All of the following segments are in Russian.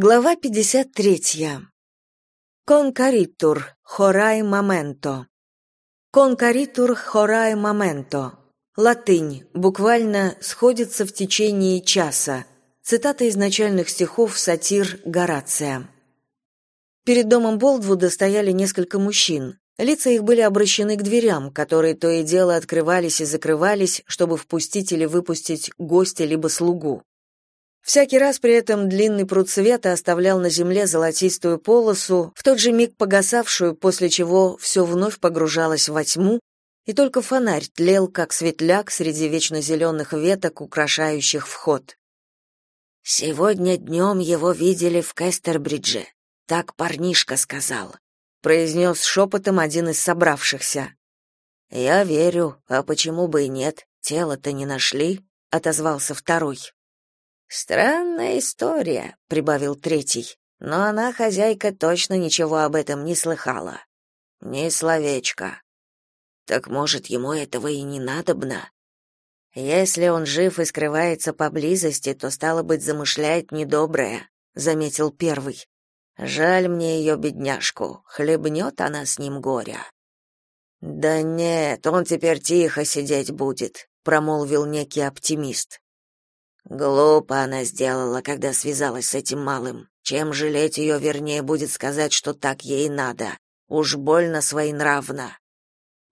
Глава 53. Конкаритур хорай моменто. Конкаритур хорай моменто. Латынь, буквально «сходится в течение часа». Цитата из начальных стихов сатир Горация. Перед домом Болдвуда стояли несколько мужчин. Лица их были обращены к дверям, которые то и дело открывались и закрывались, чтобы впустить или выпустить гостя либо слугу. Всякий раз при этом длинный пруд света оставлял на земле золотистую полосу, в тот же миг погасавшую, после чего все вновь погружалось во тьму, и только фонарь тлел, как светляк среди вечно зеленых веток, украшающих вход. «Сегодня днем его видели в Кестербридже», — так парнишка сказал, — произнес шепотом один из собравшихся. «Я верю, а почему бы и нет, тело-то не нашли», — отозвался второй. Странная история, прибавил третий. Но она хозяйка точно ничего об этом не слыхала. Ни словечко. Так может, ему этого и не надобно? Если он жив и скрывается поблизости, то стало быть замышляет недоброе, заметил первый. Жаль мне ее бедняжку, хлебнет она с ним горя. Да нет, он теперь тихо сидеть будет, промолвил некий оптимист. Глупо она сделала, когда связалась с этим малым. Чем жалеть ее, вернее, будет сказать, что так ей надо. Уж больно своенравно.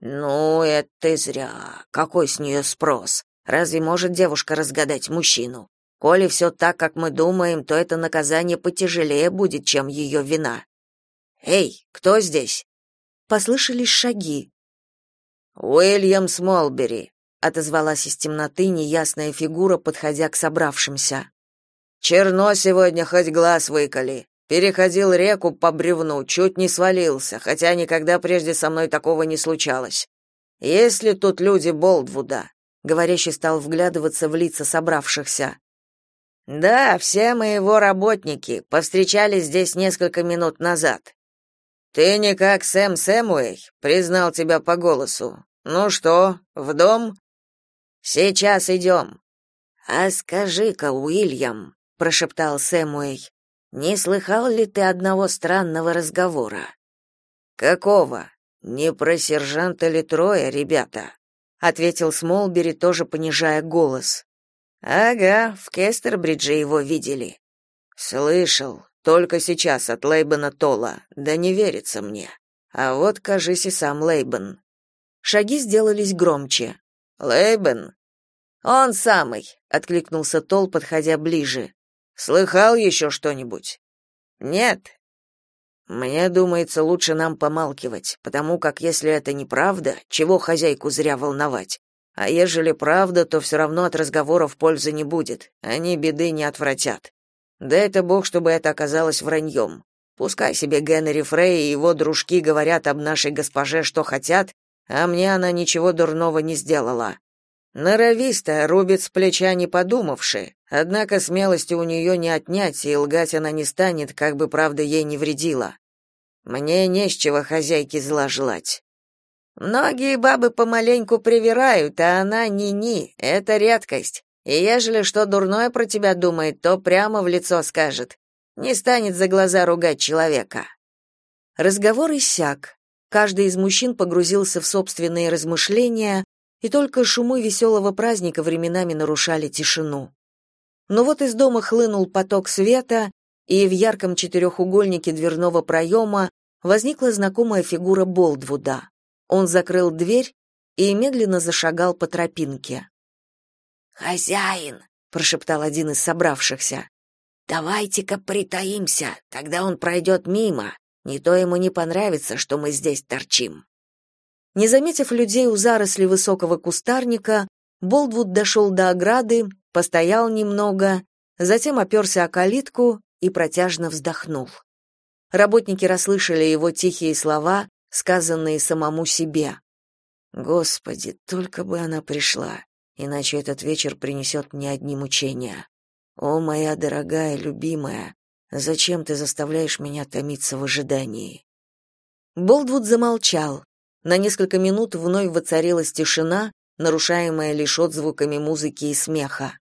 Ну, это ты зря. Какой с нее спрос? Разве может девушка разгадать мужчину? Коли все так, как мы думаем, то это наказание потяжелее будет, чем ее вина. Эй, кто здесь? Послышались шаги. Уильям Смолбери, отозвалась из темноты неясная фигура, подходя к собравшимся. Черно сегодня хоть глаз выколи. Переходил реку по бревну, чуть не свалился, хотя никогда прежде со мной такого не случалось. Есть ли тут люди Болдвуда? Говорящий стал вглядываться в лица собравшихся. Да, все мы его работники, повстречались здесь несколько минут назад. Ты не как Сэм Сэмуэй, признал тебя по голосу. Ну что, в дом? Сейчас идем». А скажи-ка, Уильям, прошептал Сэмуэй, не слыхал ли ты одного странного разговора? Какого? Не про сержанта ли трое, ребята? ответил Смолбери, тоже понижая голос. Ага, в Кестербридже его видели. Слышал, только сейчас от Лейбена Тола. Да не верится мне. А вот, кажись, и сам Лейбен. Шаги сделались громче. Лейбен, он самый, откликнулся Тол, подходя ближе. Слыхал еще что-нибудь? Нет. Мне думается, лучше нам помалкивать, потому как если это неправда, чего хозяйку зря волновать? А ежели правда, то все равно от разговоров пользы не будет. Они беды не отвратят. Да это бог, чтобы это оказалось враньем. Пускай себе Генри Фрей и его дружки говорят об нашей госпоже, что хотят, а мне она ничего дурного не сделала. Норовисто, рубит с плеча не подумавши, однако смелости у нее не отнять, и лгать она не станет, как бы правда ей не вредила. Мне не с чего хозяйке зла желать. Многие бабы помаленьку привирают, а она ни-ни, это редкость. И ежели что дурное про тебя думает, то прямо в лицо скажет. Не станет за глаза ругать человека. Разговор иссяк. Каждый из мужчин погрузился в собственные размышления, и только шумы веселого праздника временами нарушали тишину. Но вот из дома хлынул поток света, и в ярком четырехугольнике дверного проема возникла знакомая фигура Болдвуда. Он закрыл дверь и медленно зашагал по тропинке. «Хозяин!» — прошептал один из собравшихся. «Давайте-ка притаимся, тогда он пройдет мимо. Не то ему не понравится, что мы здесь торчим». Не заметив людей у заросли высокого кустарника, Болдвуд дошел до ограды, постоял немного, затем оперся о калитку и протяжно вздохнул. Работники расслышали его тихие слова, сказанные самому себе. «Господи, только бы она пришла, иначе этот вечер принесет мне одни мучения. О, моя дорогая, любимая, зачем ты заставляешь меня томиться в ожидании?» Болдвуд замолчал, на несколько минут вновь воцарилась тишина, нарушаемая лишь отзвуками музыки и смеха.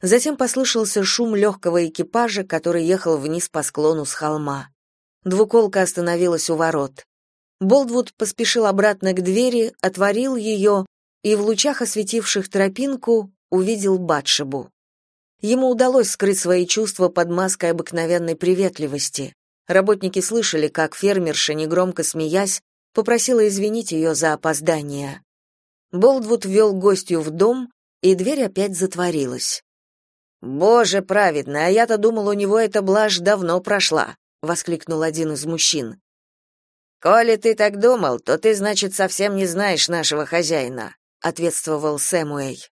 Затем послышался шум легкого экипажа, который ехал вниз по склону с холма. Двуколка остановилась у ворот. Болдвуд поспешил обратно к двери, отворил ее и в лучах осветивших тропинку увидел Батшебу. Ему удалось скрыть свои чувства под маской обыкновенной приветливости. Работники слышали, как фермерша, негромко смеясь, попросила извинить ее за опоздание. Болдвуд ввел гостью в дом, и дверь опять затворилась. «Боже праведный, а я-то думал, у него эта блажь давно прошла», — воскликнул один из мужчин. «Коли ты так думал, то ты, значит, совсем не знаешь нашего хозяина», — ответствовал Сэмуэй.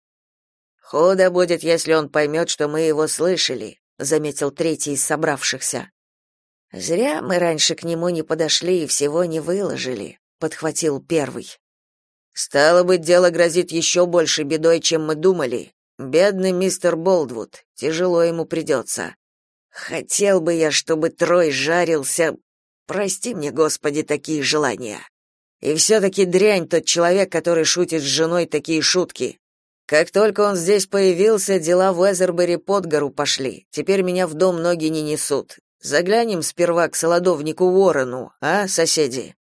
«Худо будет, если он поймет, что мы его слышали», — заметил третий из собравшихся. «Зря мы раньше к нему не подошли и всего не выложили», — подхватил первый. «Стало быть, дело грозит еще больше бедой, чем мы думали. Бедный мистер Болдвуд, тяжело ему придется. Хотел бы я, чтобы Трой жарился. Прости мне, Господи, такие желания. И все-таки дрянь тот человек, который шутит с женой такие шутки. Как только он здесь появился, дела в Эзербери под гору пошли. Теперь меня в дом ноги не несут. Заглянем сперва к солодовнику Уоррену, а, соседи?»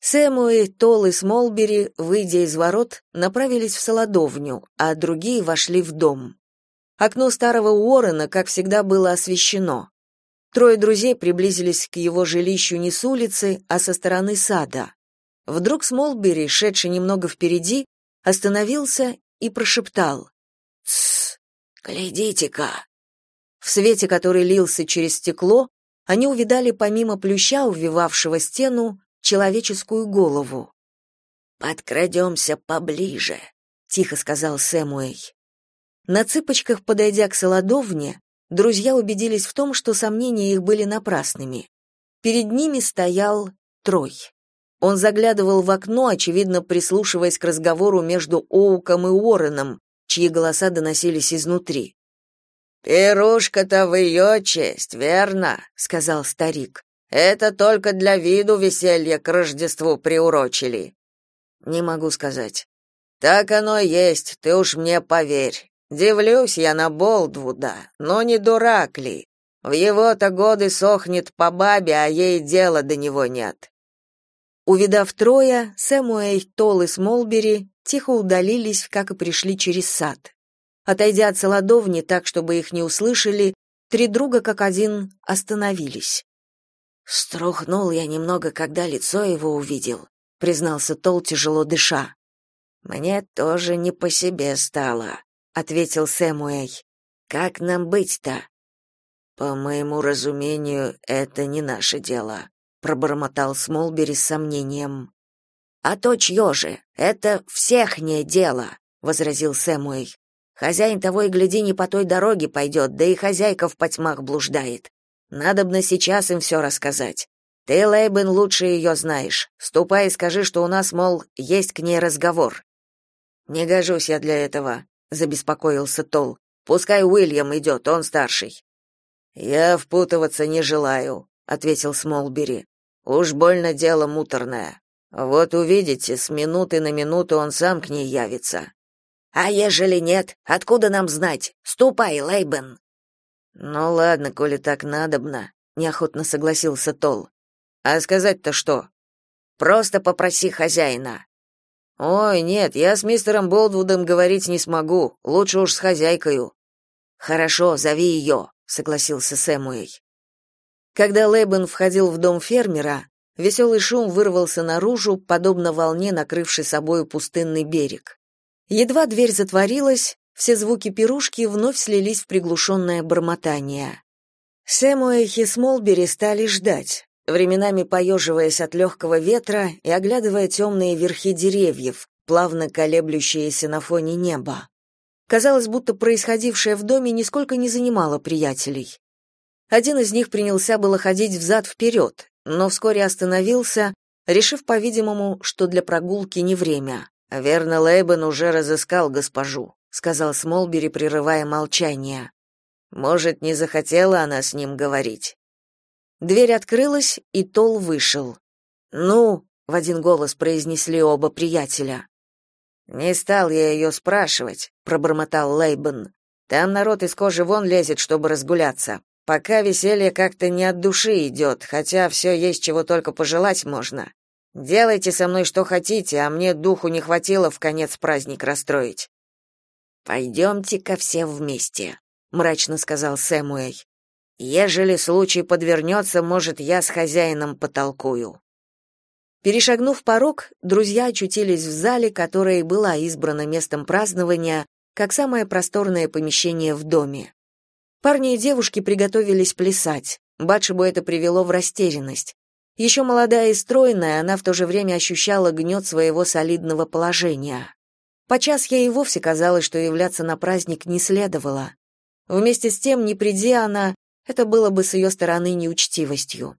Сэмуэй, Толл и Смолбери, выйдя из ворот, направились в солодовню, а другие вошли в дом. Окно старого Уоррена, как всегда, было освещено. Трое друзей приблизились к его жилищу не с улицы, а со стороны сада. Вдруг Смолбери, шедший немного впереди, остановился и прошептал. «Тссс, глядите-ка!» В свете, который лился через стекло, они увидали помимо плюща, увивавшего стену, человеческую голову. «Подкрадемся поближе», — тихо сказал Сэмуэй. На цыпочках, подойдя к солодовне, друзья убедились в том, что сомнения их были напрасными. Перед ними стоял Трой. Он заглядывал в окно, очевидно, прислушиваясь к разговору между Оуком и Уорреном, чьи голоса доносились изнутри. «Пирушка-то в ее честь, верно?» — сказал старик. «Это только для виду веселье к Рождеству приурочили». «Не могу сказать». «Так оно есть, ты уж мне поверь. Дивлюсь я на Болдвуда, но не дурак ли? В его-то годы сохнет по бабе, а ей дела до него нет». Увидав Троя, Сэмуэй, Толл и Смолбери тихо удалились, как и пришли через сад. Отойдя от солодовни так, чтобы их не услышали, три друга как один остановились. «Струхнул я немного, когда лицо его увидел», — признался Тол, тяжело дыша. «Мне тоже не по себе стало», — ответил Сэмуэй. «Как нам быть-то?» «По моему разумению, это не наше дело», — пробормотал Смолбери с сомнением. «А то чье же? Это всехнее дело», — возразил Сэмуэй. Хозяин того и гляди не по той дороге пойдет, да и хозяйка в потьмах блуждает. Надобно сейчас им все рассказать. Ты, Лейбен, лучше ее знаешь. Ступай и скажи, что у нас, мол, есть к ней разговор. Не гожусь я для этого, забеспокоился Тол. Пускай Уильям идет, он старший. Я впутываться не желаю, ответил Смолбери. Уж больно дело муторное. Вот увидите, с минуты на минуту он сам к ней явится. А ежели нет, откуда нам знать? Ступай, Лейбен. Ну ладно, коли так надобно, неохотно согласился Тол. А сказать-то что? Просто попроси хозяина. Ой, нет, я с мистером Болдвудом говорить не смогу, лучше уж с хозяйкою. Хорошо, зови ее», — согласился Сэмуэй. Когда Лейбен входил в дом фермера, веселый шум вырвался наружу, подобно волне, накрывшей собою пустынный берег. Едва дверь затворилась, все звуки пирушки вновь слились в приглушенное бормотание. Сэмуэй и Смолбери стали ждать, временами поеживаясь от легкого ветра и оглядывая темные верхи деревьев, плавно колеблющиеся на фоне неба. Казалось, будто происходившее в доме нисколько не занимало приятелей. Один из них принялся было ходить взад-вперед, но вскоре остановился, решив, по-видимому, что для прогулки не время. Верно, Лейбен уже разыскал госпожу, сказал Смолбери, прерывая молчание. Может, не захотела она с ним говорить. Дверь открылась, и Тол вышел. Ну, в один голос произнесли оба приятеля. Не стал я ее спрашивать, пробормотал Лейбен. Там народ из кожи вон лезет, чтобы разгуляться. Пока веселье как-то не от души идет, хотя все есть, чего только пожелать можно. Делайте со мной что хотите, а мне духу не хватило в конец праздник расстроить. «Пойдемте-ка все вместе», — мрачно сказал Сэмуэй. «Ежели случай подвернется, может, я с хозяином потолкую». Перешагнув порог, друзья очутились в зале, которое было избрано местом празднования, как самое просторное помещение в доме. Парни и девушки приготовились плясать. Батшебу это привело в растерянность. Еще молодая и стройная, она в то же время ощущала гнет своего солидного положения. Подчас ей и вовсе казалось, что являться на праздник не следовало. Вместе с тем, не приди она, это было бы с ее стороны неучтивостью.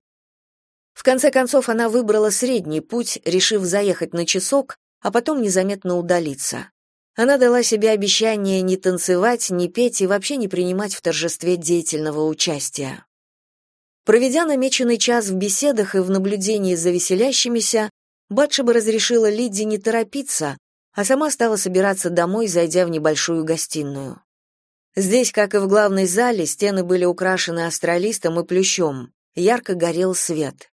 В конце концов, она выбрала средний путь, решив заехать на часок, а потом незаметно удалиться. Она дала себе обещание не танцевать, не петь и вообще не принимать в торжестве деятельного участия. Проведя намеченный час в беседах и в наблюдении за веселящимися, Батшеба разрешила Лидии не торопиться, а сама стала собираться домой, зайдя в небольшую гостиную. Здесь, как и в главной зале, стены были украшены астролистом и плющом, ярко горел свет.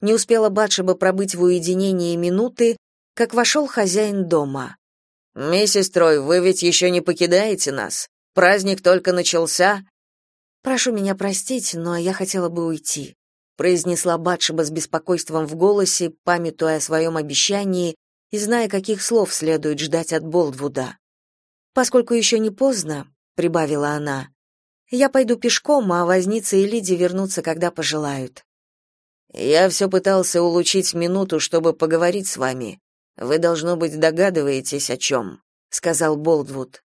Не успела Батшеба пробыть в уединении минуты, как вошел хозяин дома. «Миссис Трой, вы ведь еще не покидаете нас? Праздник только начался?» «Прошу меня простить, но я хотела бы уйти», произнесла Батшеба с беспокойством в голосе, памятуя о своем обещании и зная, каких слов следует ждать от Болдвуда. «Поскольку еще не поздно», — прибавила она, — «я пойду пешком, а возница и Лиди вернутся, когда пожелают». «Я все пытался улучшить минуту, чтобы поговорить с вами. Вы, должно быть, догадываетесь, о чем», — сказал Болдвуд.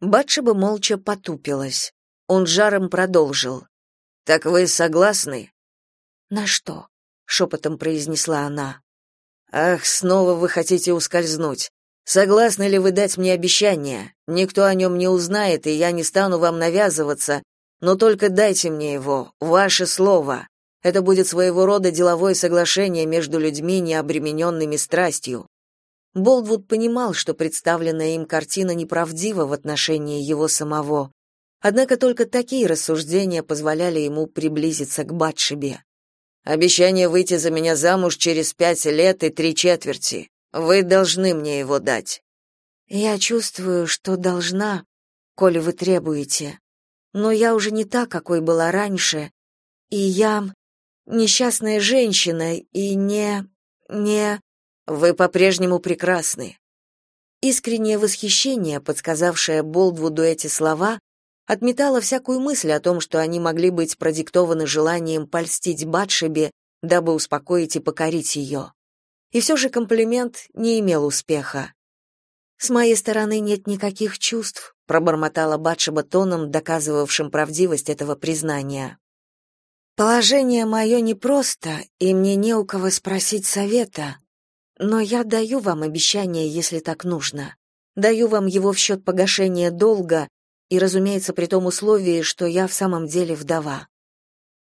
Батшеба молча потупилась. Он жаром продолжил. «Так вы согласны?» «На что?» — шепотом произнесла она. Ах, снова вы хотите ускользнуть. Согласны ли вы дать мне обещание? Никто о нем не узнает, и я не стану вам навязываться, но только дайте мне его, ваше слово. Это будет своего рода деловое соглашение между людьми, не обремененными страстью. Болдвуд понимал, что представленная им картина неправдива в отношении его самого. Однако только такие рассуждения позволяли ему приблизиться к Батшебе. Обещание выйти за меня замуж через пять лет и три четверти. Вы должны мне его дать. Я чувствую, что должна, коли вы требуете. Но я уже не та, какой была раньше, и я несчастная женщина и не не вы по-прежнему прекрасны. Искреннее восхищение, подсказавшее Болдвуду эти слова, отметала всякую мысль о том, что они могли быть продиктованы желанием польстить Батшебе, дабы успокоить и покорить ее. И все же комплимент не имел успеха. «С моей стороны нет никаких чувств», — пробормотала Батшеба тоном, доказывавшим правдивость этого признания. «Положение мое непросто, и мне не у кого спросить совета, но я даю вам обещание, если так нужно. Даю вам его в счет погашения долга и, разумеется, при том условии, что я в самом деле вдова.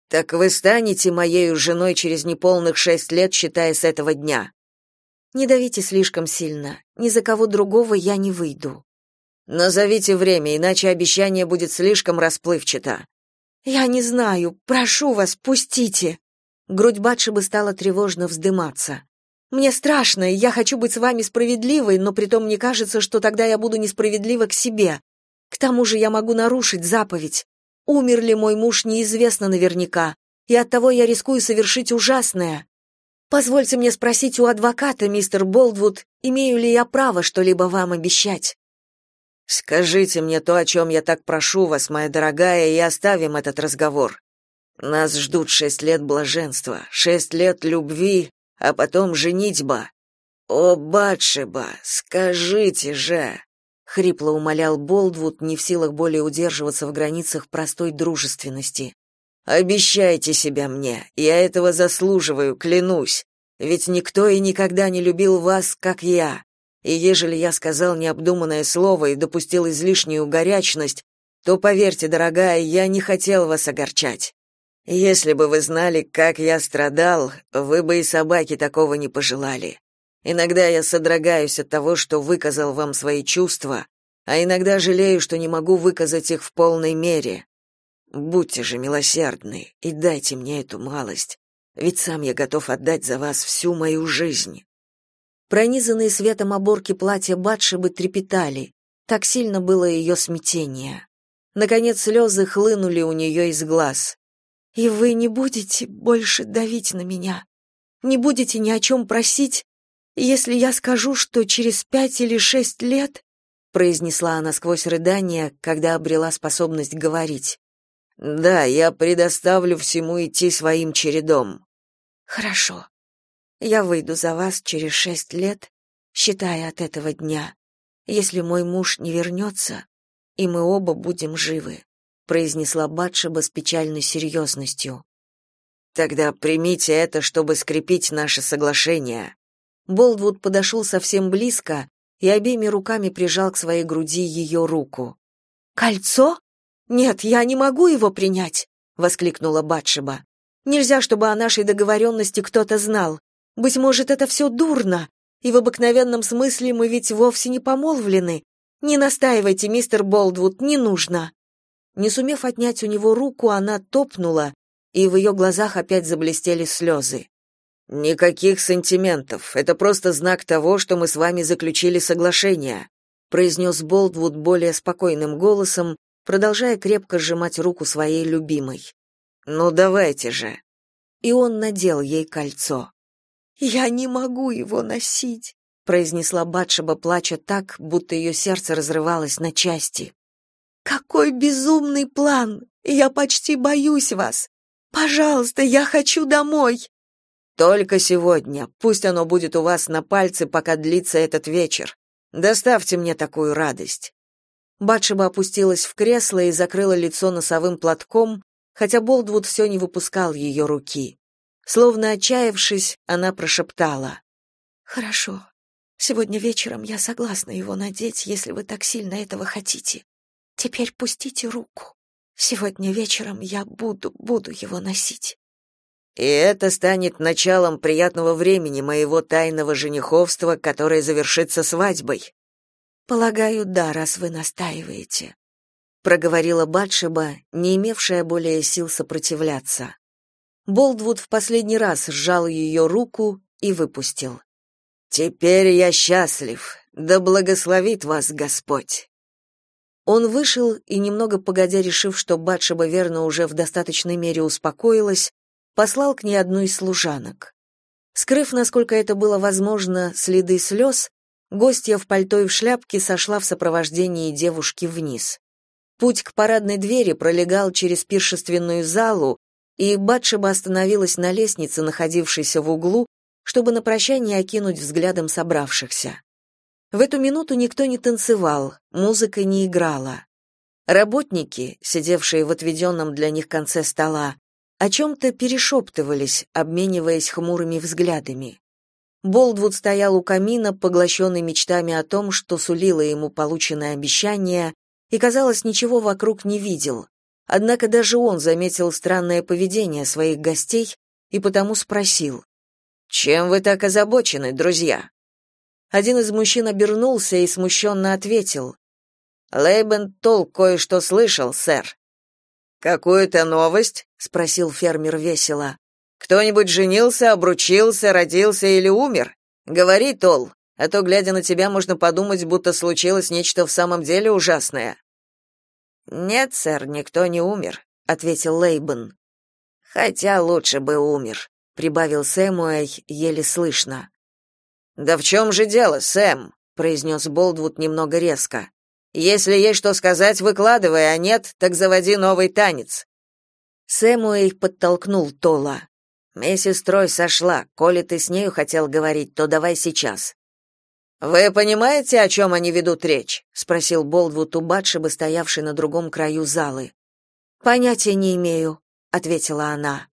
Так вы станете моей женой через неполных шесть лет, считая с этого дня. Не давите слишком сильно. Ни за кого другого я не выйду. Назовите время, иначе обещание будет слишком расплывчато. Я не знаю. Прошу вас, пустите. Грудь Батшебы стала тревожно вздыматься. Мне страшно, и я хочу быть с вами справедливой, но притом мне кажется, что тогда я буду несправедлива к себе. К тому же я могу нарушить заповедь. Умер ли мой муж, неизвестно наверняка, и оттого я рискую совершить ужасное. Позвольте мне спросить у адвоката, мистер Болдвуд, имею ли я право что-либо вам обещать? Скажите мне то, о чем я так прошу вас, моя дорогая, и оставим этот разговор. Нас ждут шесть лет блаженства, шесть лет любви, а потом женитьба. О, Батшеба, скажите же!» хрипло умолял Болдвуд, не в силах более удерживаться в границах простой дружественности. Обещайте себя мне, я этого заслуживаю, клянусь. Ведь никто и никогда не любил вас, как я. И ежели я сказал необдуманное слово и допустил излишнюю горячность, то поверьте, дорогая, я не хотел вас огорчать. Если бы вы знали, как я страдал, вы бы и собаки такого не пожелали. Иногда я содрогаюсь от того, что выказал вам свои чувства, а иногда жалею, что не могу выказать их в полной мере. Будьте же милосердны и дайте мне эту малость, ведь сам я готов отдать за вас всю мою жизнь. Пронизанные светом оборки платья Батшебы трепетали, так сильно было ее смятение. Наконец слезы хлынули у нее из глаз. «И вы не будете больше давить на меня? Не будете ни о чем просить, если я скажу, что через пять или шесть лет...» произнесла она сквозь рыдания, когда обрела способность говорить. Да, я предоставлю всему идти своим чередом. Хорошо. Я выйду за вас через шесть лет, считая от этого дня, если мой муж не вернется, и мы оба будем живы, произнесла Батшеба с печальной серьезностью. Тогда примите это, чтобы скрепить наше соглашение. Болдвуд подошел совсем близко и обеими руками прижал к своей груди ее руку. Кольцо? Нет, я не могу его принять, воскликнула Батшеба. Нельзя, чтобы о нашей договоренности кто-то знал. Быть может, это все дурно, и в обыкновенном смысле мы ведь вовсе не помолвлены. Не настаивайте, мистер Болдвуд, не нужно. Не сумев отнять у него руку, она топнула, и в ее глазах опять заблестели слезы. Никаких сантиментов. Это просто знак того, что мы с вами заключили соглашение, произнес Болдвуд более спокойным голосом, продолжая крепко сжимать руку своей любимой. «Ну, давайте же!» И он надел ей кольцо. «Я не могу его носить», — произнесла Батшеба, плача так, будто ее сердце разрывалось на части. «Какой безумный план! Я почти боюсь вас! Пожалуйста, я хочу домой!» «Только сегодня. Пусть оно будет у вас на пальце, пока длится этот вечер. Доставьте мне такую радость». Батшеба опустилась в кресло и закрыла лицо носовым платком, хотя Болдвуд все не выпускал ее руки. Словно отчаявшись, она прошептала. «Хорошо. Сегодня вечером я согласна его надеть, если вы так сильно этого хотите. Теперь пустите руку. Сегодня вечером я буду, буду его носить». И это станет началом приятного времени моего тайного жениховства, которое завершится свадьбой. Полагаю, да, раз вы настаиваете, проговорила Батшеба, не имевшая более сил сопротивляться. Болдвуд в последний раз сжал ее руку и выпустил. Теперь я счастлив. Да благословит вас Господь. Он вышел и немного погодя, решив, что Батшеба верно уже в достаточной мере успокоилась, послал к ней одну из служанок. Скрыв, насколько это было возможно, следы слез, Гостья в пальто и в шляпке сошла в сопровождении девушки вниз. Путь к парадной двери пролегал через пиршественную залу, и Батшеба остановилась на лестнице, находившейся в углу, чтобы на прощание окинуть взглядом собравшихся. В эту минуту никто не танцевал, музыка не играла. Работники, сидевшие в отведенном для них конце стола, о чем-то перешептывались, обмениваясь хмурыми взглядами. Болдвуд стоял у камина, поглощенный мечтами о том, что сулило ему полученное обещание, и, казалось, ничего вокруг не видел. Однако даже он заметил странное поведение своих гостей и потому спросил. «Чем вы так озабочены, друзья?» Один из мужчин обернулся и смущенно ответил. «Лейбен Толл кое-что слышал, сэр». «Какую-то новость?» — спросил фермер весело. Кто-нибудь женился, обручился, родился или умер? Говори, Тол, а то, глядя на тебя, можно подумать, будто случилось нечто в самом деле ужасное. Нет, сэр, никто не умер, ответил Лейбен. Хотя лучше бы умер, прибавил Сэмуэй еле слышно. Да в чем же дело, Сэм? произнес Болдвуд немного резко. Если есть что сказать, выкладывай, а нет, так заводи новый танец. Сэмуэй подтолкнул Тола. Миссис Трой сошла. Коли ты с нею хотел говорить, то давай сейчас. Вы понимаете, о чем они ведут речь? спросил Болдвуд у Батшебы, стоявшей на другом краю залы. Понятия не имею, ответила она.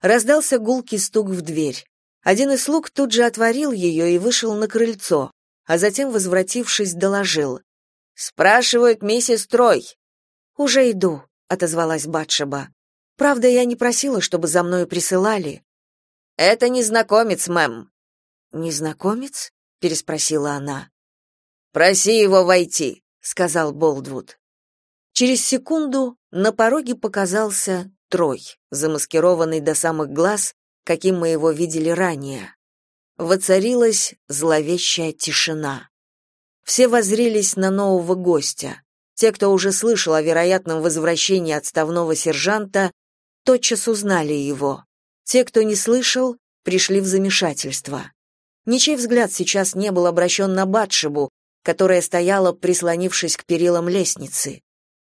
Раздался гулкий стук в дверь. Один из слуг тут же отворил ее и вышел на крыльцо, а затем, возвратившись, доложил: "Спрашивают миссис Трой". "Уже иду", отозвалась Батшеба. Правда, я не просила, чтобы за мной присылали. Это незнакомец, мэм. Незнакомец? Переспросила она. Проси его войти, сказал Болдвуд. Через секунду на пороге показался Трой, замаскированный до самых глаз, каким мы его видели ранее. Воцарилась зловещая тишина. Все воззрелись на нового гостя. Те, кто уже слышал о вероятном возвращении отставного сержанта, тотчас узнали его. Те, кто не слышал, пришли в замешательство. Ничей взгляд сейчас не был обращен на Батшебу, которая стояла, прислонившись к перилам лестницы.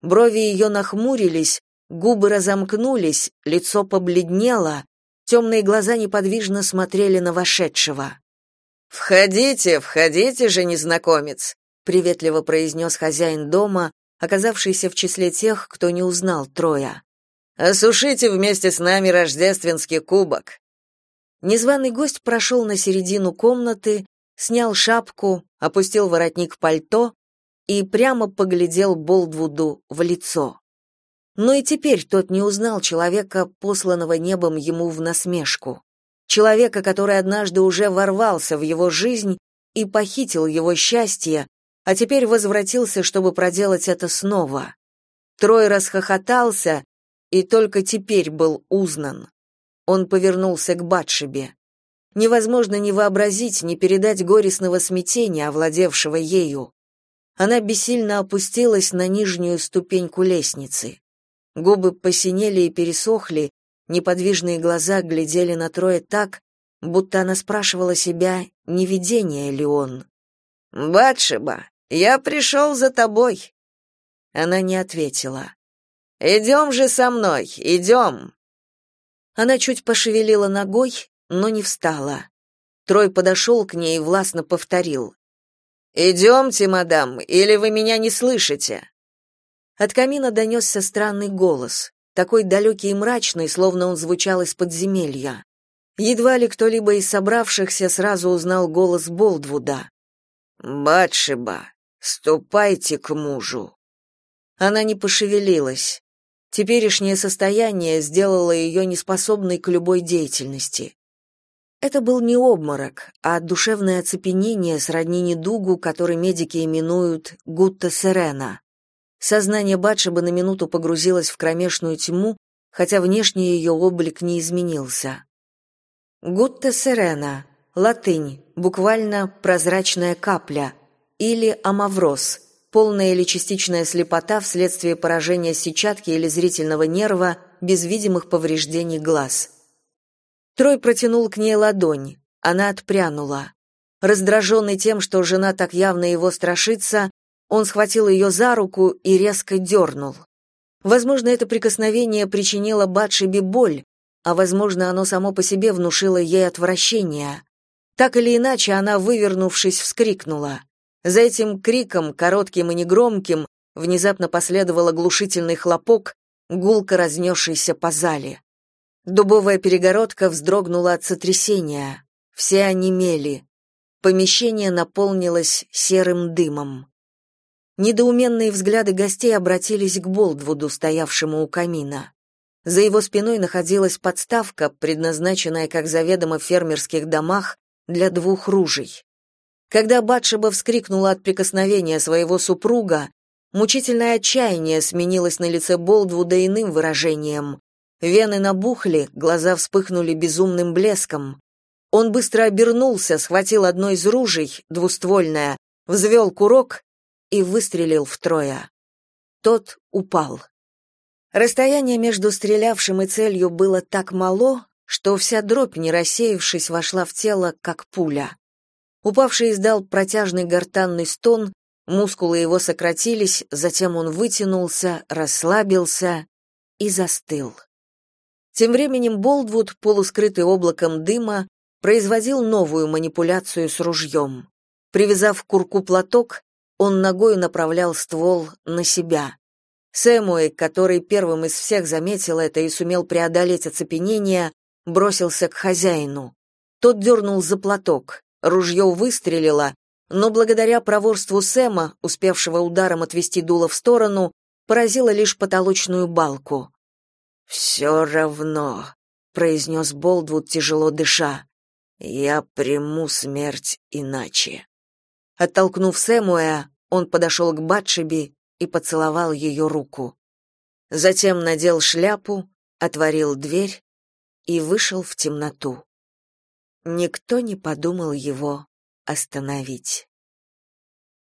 Брови ее нахмурились, губы разомкнулись, лицо побледнело, темные глаза неподвижно смотрели на вошедшего. «Входите, входите же, незнакомец!» — приветливо произнес хозяин дома, оказавшийся в числе тех, кто не узнал Троя. «Осушите вместе с нами рождественский кубок!» Незваный гость прошел на середину комнаты, снял шапку, опустил воротник пальто и прямо поглядел Болдвуду в лицо. Но и теперь тот не узнал человека, посланного небом ему в насмешку. Человека, который однажды уже ворвался в его жизнь и похитил его счастье, а теперь возвратился, чтобы проделать это снова. Трой расхохотался и только теперь был узнан. Он повернулся к Батшебе. Невозможно ни вообразить, ни передать горестного смятения, овладевшего ею. Она бессильно опустилась на нижнюю ступеньку лестницы. Губы посинели и пересохли, неподвижные глаза глядели на Троя так, будто она спрашивала себя, не видение ли он. «Батшеба, я пришел за тобой». Она не ответила. «Идем же со мной, идем!» Она чуть пошевелила ногой, но не встала. Трой подошел к ней и властно повторил. «Идемте, мадам, или вы меня не слышите?» От камина донесся странный голос, такой далекий и мрачный, словно он звучал из подземелья. Едва ли кто-либо из собравшихся сразу узнал голос Болдвуда. «Батшеба, ступайте к мужу». Она не пошевелилась. Теперешнее состояние сделало ее неспособной к любой деятельности. Это был не обморок, а душевное оцепенение сродни недугу, который медики именуют гутта серена. Сознание Батшеба на минуту погрузилось в кромешную тьму, хотя внешний ее облик не изменился. Гутта серена, латынь, буквально «прозрачная капля», или амавроз, полная или частичная слепота вследствие поражения сетчатки или зрительного нерва без видимых повреждений глаз – Трой протянул к ней ладонь. Она отпрянула. Раздраженный тем, что жена так явно его страшится, он схватил ее за руку и резко дернул. Возможно, это прикосновение причинило Батшебе боль, а возможно, оно само по себе внушило ей отвращение. Так или иначе, она, вывернувшись, вскрикнула. За этим криком, коротким и негромким, внезапно последовал оглушительный хлопок, гулко разнесшийся по зале. Дубовая перегородка вздрогнула от сотрясения. Все онемели. Помещение наполнилось серым дымом. Недоуменные взгляды гостей обратились к Болдвуду, стоявшему у камина. За его спиной находилась подставка, предназначенная, как заведомо в фермерских домах, для двух ружей. Когда Батшеба вскрикнула от прикосновения своего супруга, мучительное отчаяние сменилось на лице Болдвуда иным выражением Вены набухли, глаза вспыхнули безумным блеском. Он быстро обернулся, схватил одно из ружей, двуствольное, взвел курок и выстрелил втрое. Тот упал. Расстояние между стрелявшим и целью было так мало, что вся дробь, не рассеявшись, вошла в тело, как пуля. Упавший издал протяжный гортанный стон, мускулы его сократились, затем он вытянулся, расслабился и застыл. Тем временем Болдвуд, полускрытый облаком дыма, производил новую манипуляцию с ружьем. Привязав к курку платок, он ногой направлял ствол на себя. Сэмуэй, который первым из всех заметил это и сумел преодолеть оцепенение, бросился к хозяину. Тот дернул за платок. Ружье выстрелило, но благодаря проворству Сэма, успевшего ударом отвести дуло в сторону, поразило лишь потолочную балку. «Все равно», — произнес Болдвуд, тяжело дыша, — «я приму смерть иначе». Оттолкнув Сэмуэя, Он подошел к Батшеби и поцеловал ее руку. Затем надел шляпу, отворил дверь и вышел в темноту. Никто не подумал его остановить.